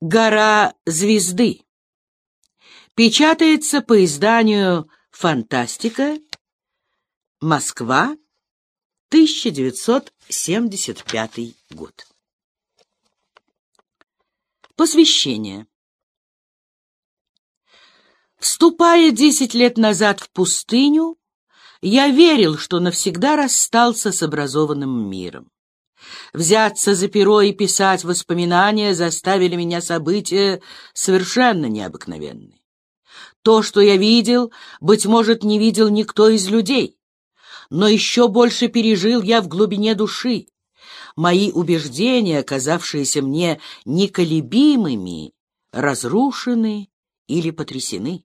Гора звезды. Печатается по изданию «Фантастика», Москва, 1975 год. Посвящение. Вступая десять лет назад в пустыню, я верил, что навсегда расстался с образованным миром. Взяться за перо и писать воспоминания заставили меня события совершенно необыкновенные. То, что я видел, быть может, не видел никто из людей, но еще больше пережил я в глубине души. Мои убеждения, казавшиеся мне неколебимыми, разрушены или потрясены.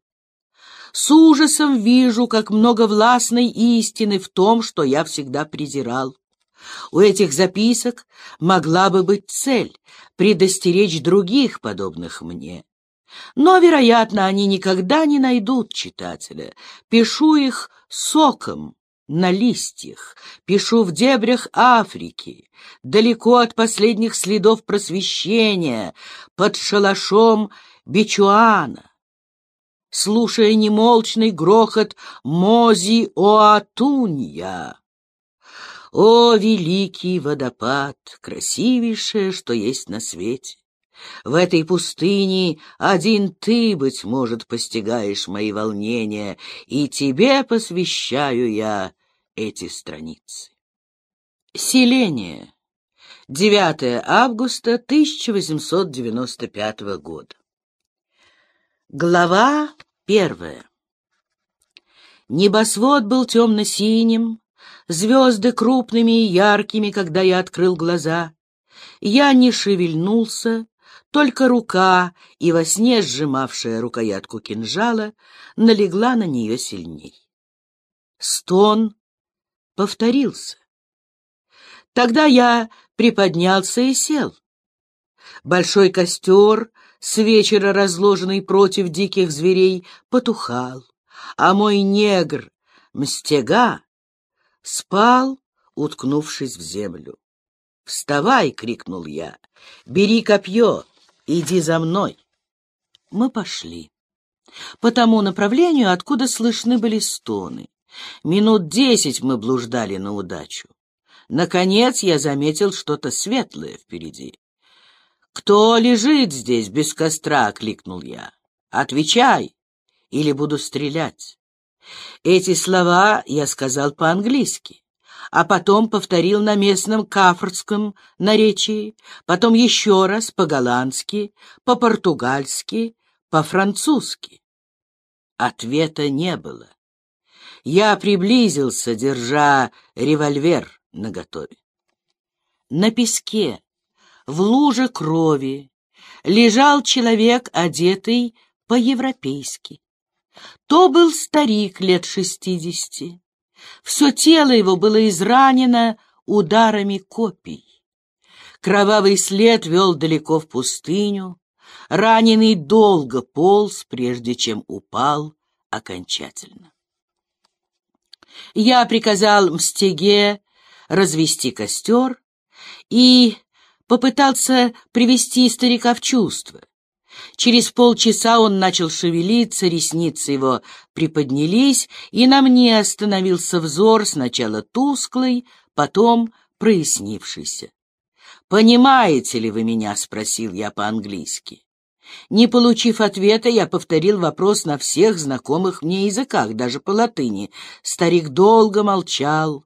С ужасом вижу, как много властной истины в том, что я всегда презирал. У этих записок могла бы быть цель — предостеречь других, подобных мне. Но, вероятно, они никогда не найдут читателя. Пишу их соком на листьях, пишу в дебрях Африки, далеко от последних следов просвещения, под шалашом Бичуана, слушая немолчный грохот Мози-Оатунья. О, великий водопад, красивейшее, что есть на свете! В этой пустыне один ты, быть может, постигаешь мои волнения, и тебе посвящаю я эти страницы. Селение. 9 августа 1895 года. Глава первая. Небосвод был темно-синим, звезды крупными и яркими, когда я открыл глаза. Я не шевельнулся, только рука, и во сне сжимавшая рукоятку кинжала, налегла на нее сильней. Стон повторился. Тогда я приподнялся и сел. Большой костер, с вечера разложенный против диких зверей, потухал, а мой негр, мстега, спал, уткнувшись в землю. «Вставай!» — крикнул я. «Бери копье! Иди за мной!» Мы пошли. По тому направлению, откуда слышны были стоны. Минут десять мы блуждали на удачу. Наконец я заметил что-то светлое впереди. «Кто лежит здесь без костра?» — кликнул я. «Отвечай, или буду стрелять». Эти слова я сказал по-английски, а потом повторил на местном кафрском наречии, потом еще раз по-голландски, по-португальски, по-французски. Ответа не было. Я приблизился, держа револьвер наготове. На песке, в луже крови, лежал человек, одетый по-европейски. То был старик лет шестидесяти. Все тело его было изранено ударами копий. Кровавый след вел далеко в пустыню. Раненый долго полз, прежде чем упал окончательно. Я приказал Мстеге развести костер и попытался привести старика в чувство. Через полчаса он начал шевелиться, ресницы его приподнялись, и на мне остановился взор, сначала тусклый, потом прояснившийся. «Понимаете ли вы меня?» — спросил я по-английски. Не получив ответа, я повторил вопрос на всех знакомых мне языках, даже по латыни. Старик долго молчал,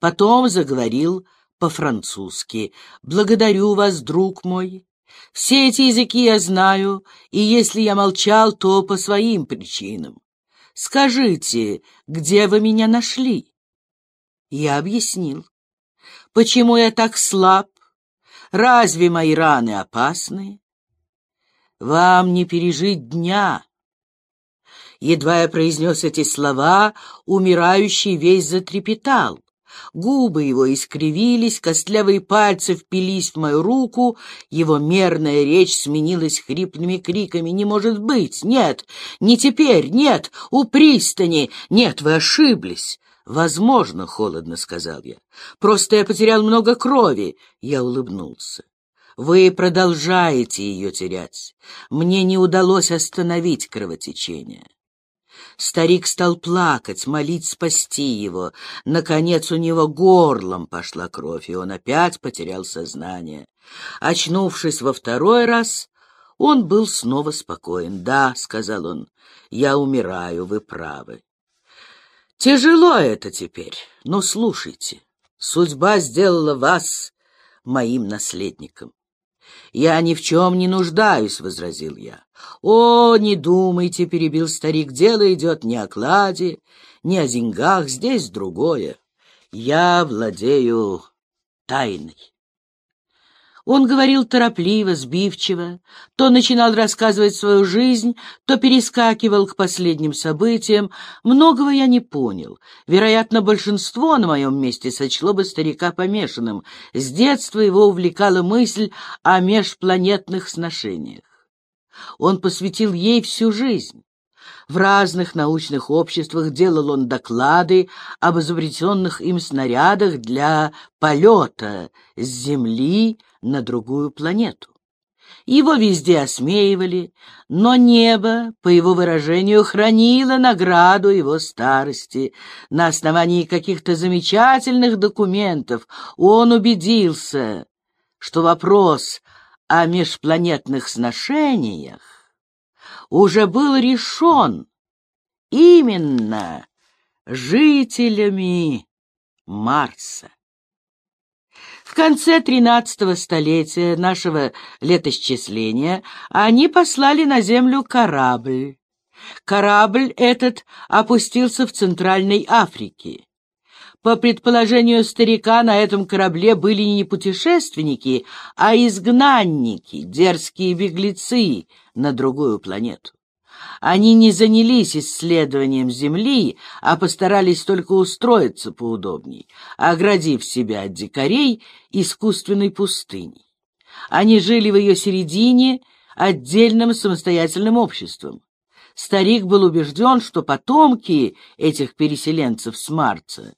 потом заговорил по-французски. «Благодарю вас, друг мой. Все эти языки я знаю, и если я молчал, то по своим причинам. Скажите, где вы меня нашли? Я объяснил. Почему я так слаб? Разве мои раны опасны? Вам не пережить дня. Едва я произнес эти слова, умирающий весь затрепетал. Губы его искривились, костлявые пальцы впились в мою руку, его мерная речь сменилась хрипными криками. «Не может быть! Нет! Не теперь! Нет! У пристани! Нет, вы ошиблись!» «Возможно, — холодно сказал я. Просто я потерял много крови!» Я улыбнулся. Вы продолжаете ее терять. Мне не удалось остановить кровотечение. Старик стал плакать, молить спасти его. Наконец у него горлом пошла кровь, и он опять потерял сознание. Очнувшись во второй раз, он был снова спокоен. «Да», — сказал он, — «я умираю, вы правы». «Тяжело это теперь, но слушайте, судьба сделала вас моим наследником. «Я ни в чем не нуждаюсь», — возразил я. «О, не думайте», — перебил старик, — «дело идет не о кладе, не о деньгах, здесь другое. Я владею тайной». Он говорил торопливо, сбивчиво, то начинал рассказывать свою жизнь, то перескакивал к последним событиям. Многого я не понял. Вероятно, большинство на моем месте сочло бы старика помешанным. С детства его увлекала мысль о межпланетных сношениях. Он посвятил ей всю жизнь. В разных научных обществах делал он доклады об изобретенных им снарядах для полета с Земли на другую планету. Его везде осмеивали, но небо, по его выражению, хранило награду его старости. На основании каких-то замечательных документов он убедился, что вопрос о межпланетных сношениях уже был решен именно жителями Марса. В конце тринадцатого столетия нашего летосчисления они послали на Землю корабль. Корабль этот опустился в Центральной Африке. По предположению старика, на этом корабле были не путешественники, а изгнанники, дерзкие беглецы на другую планету. Они не занялись исследованием Земли, а постарались только устроиться поудобней, оградив себя от дикарей искусственной пустыней. Они жили в ее середине отдельным самостоятельным обществом. Старик был убежден, что потомки этих переселенцев с Марса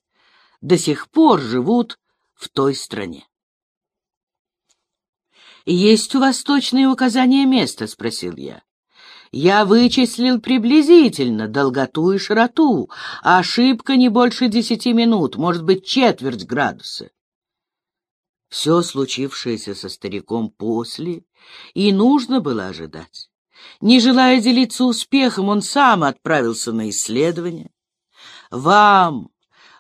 до сих пор живут в той стране. «Есть у вас точные указания места?» — спросил я. «Я вычислил приблизительно долготу и широту, ошибка не больше десяти минут, может быть, четверть градуса». Все случившееся со стариком после и нужно было ожидать. Не желая делиться успехом, он сам отправился на исследование. «Вам,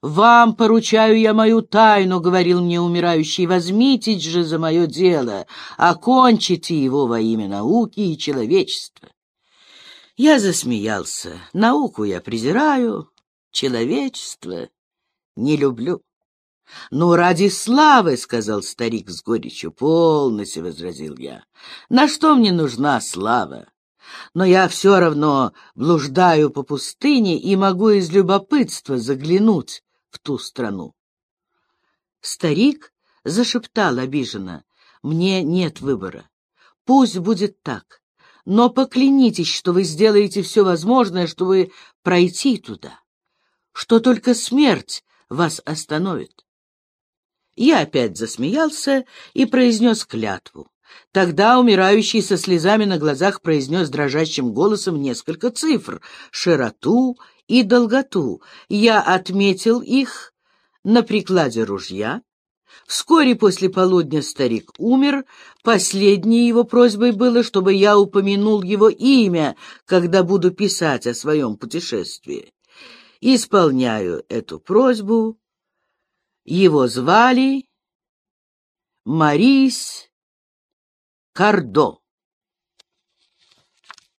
«Вам поручаю я мою тайну», — говорил мне умирающий, — «возьмитесь же за мое дело, окончите его во имя науки и человечества». Я засмеялся. Науку я презираю, человечество не люблю. «Ну, ради славы!» — сказал старик с горечью. «Полностью!» — возразил я. «На что мне нужна слава? Но я все равно блуждаю по пустыне и могу из любопытства заглянуть в ту страну. Старик зашептал обиженно, «Мне нет выбора. Пусть будет так, но поклянитесь, что вы сделаете все возможное, чтобы пройти туда, что только смерть вас остановит». Я опять засмеялся и произнес клятву. Тогда умирающий со слезами на глазах произнес дрожащим голосом несколько цифр — широту и долготу. Я отметил их на прикладе ружья. Вскоре после полудня старик умер. Последней его просьбой было, чтобы я упомянул его имя, когда буду писать о своем путешествии. Исполняю эту просьбу. Его звали Марис Кардо.